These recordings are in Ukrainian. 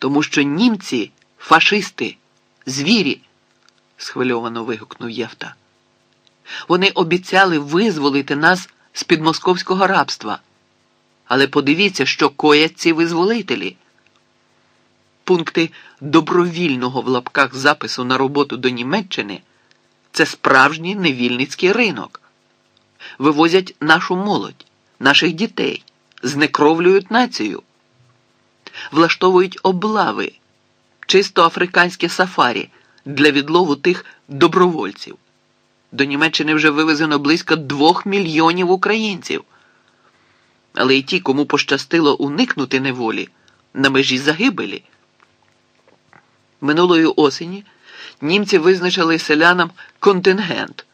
Тому що німці фашисти, звірі, схвильовано вигукнув Євта. Вони обіцяли визволити нас з-під московського рабства. Але подивіться, що коять ці визволителі. Пункти добровільного в лапках запису на роботу до Німеччини це справжній невільницький ринок. Вивозять нашу молодь, наших дітей, знекровлюють націю, влаштовують облави, чисто африканське сафарі для відлову тих добровольців. До Німеччини вже вивезено близько двох мільйонів українців. Але й ті, кому пощастило уникнути неволі на межі загибелі. Минулої осені німці визначили селянам контингент,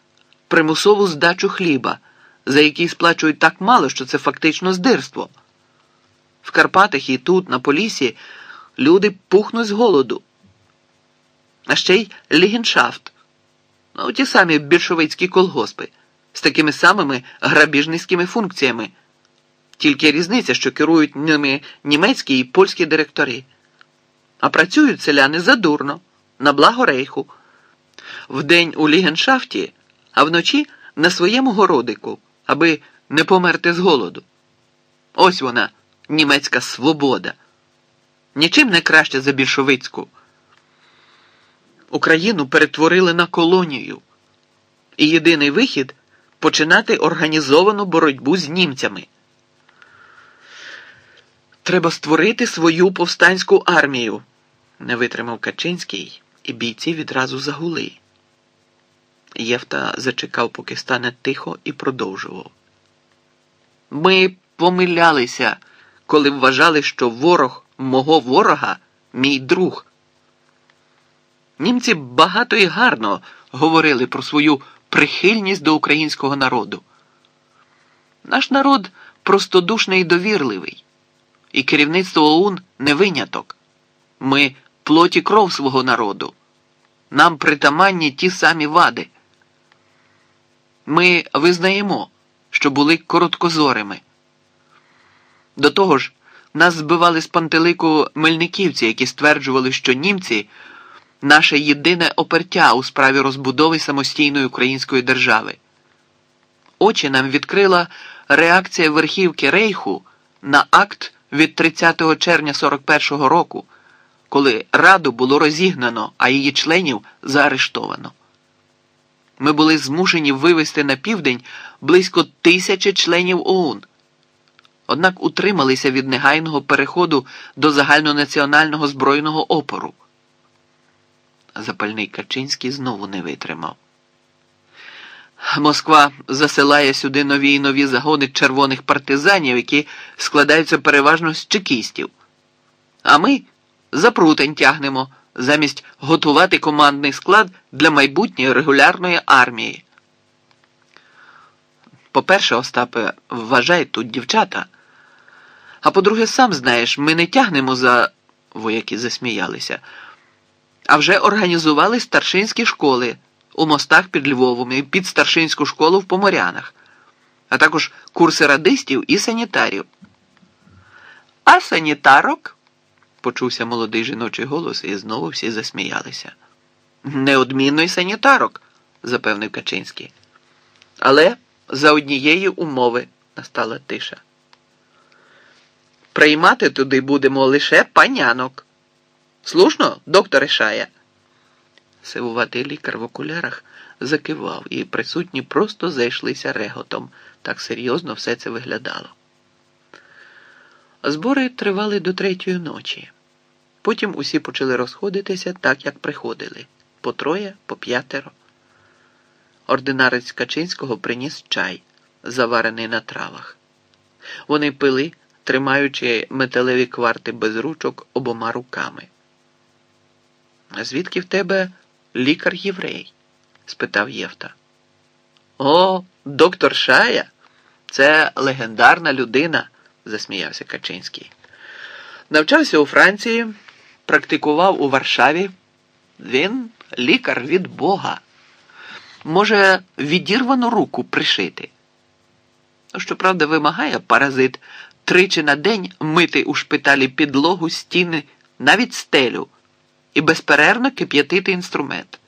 примусову здачу хліба, за який сплачують так мало, що це фактично здирство. В Карпатах і тут, на Полісі, люди пухнуть з голоду. А ще й лігеншафт. Ну, ті самі більшовицькі колгоспи з такими самими грабіжницькими функціями. Тільки різниця, що керують ними німецькі і польські директори. А працюють селяни задурно, на благо рейху. Вдень у лігеншафті, а вночі на своєму городику, аби не померти з голоду. Ось вона, німецька свобода. Нічим не краще за більшовицьку. Україну перетворили на колонію. І єдиний вихід починати організовану боротьбу з німцями. Треба створити свою повстанську армію, не витримав Качинський, і бійці відразу загули. Євта зачекав, поки стане тихо, і продовжував. Ми помилялися, коли вважали, що ворог мого ворога мій друг. Німці багато і гарно говорили про свою прихильність до українського народу. Наш народ простодушний і довірливий, і керівництво ОУН не виняток. Ми плоті кров свого народу. Нам притаманні ті самі вади. Ми визнаємо, що були короткозорими. До того ж, нас збивали з пантелику мельниківці, які стверджували, що німці наше єдине опертя у справі розбудови самостійної української держави. Очі нам відкрила реакція верхівки Рейху на акт від 30 червня 41-го року, коли Раду було розігнано, а її членів заарештовано. Ми були змушені вивести на південь близько тисячі членів ОУН. Однак утрималися від негайного переходу до загальнонаціонального збройного опору. Запальний Качинський знову не витримав. Москва засилає сюди нові і нові загони червоних партизанів, які складаються переважно з чекістів. А ми запрутень тягнемо замість готувати командний склад для майбутньої регулярної армії. По-перше, Остапе, вважай тут дівчата. А по-друге, сам знаєш, ми не тягнемо за вояки засміялися, а вже організували старшинські школи у мостах під Львовом і під старшинську школу в Поморянах, а також курси радистів і санітарів. А санітарок? почувся молодий жіночий голос, і знову всі засміялися. Неодмінно й санітарок, запевнив Качинський. Але за однієї умови настала тиша. Приймати туди будемо лише панянок. Слушно, доктор Шая? Сивуватий лікар в окулярах закивав, і присутні просто зайшлися реготом. Так серйозно все це виглядало. Збори тривали до третьої ночі. Потім усі почали розходитися так, як приходили по троє, по п'ятеро. Ординарець Качинського приніс чай, заварений на травах. Вони пили, тримаючи металеві кварти без ручок обома руками. Звідки в тебе лікар єврей? спитав Євта. О, доктор Шая, це легендарна людина, засміявся Качинський. Навчався у Франції, практикував у Варшаві. Він лікар від Бога. Може, відірвану руку пришити. Щоправда, вимагає паразит тричі на день мити у шпиталі підлогу, стіни, навіть стелю, і безперервно кип'ятити інструмент.